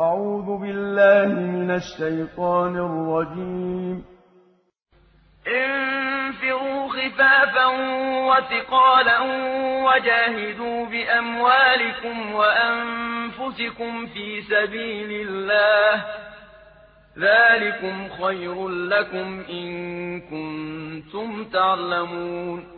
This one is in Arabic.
أعوذ بالله من الشيطان الرجيم. انفروا خفافا وثقالا وجاهدوا بأموالكم وأنفسكم في سبيل الله. ذلكم خير لكم إن كنتم تعلمون.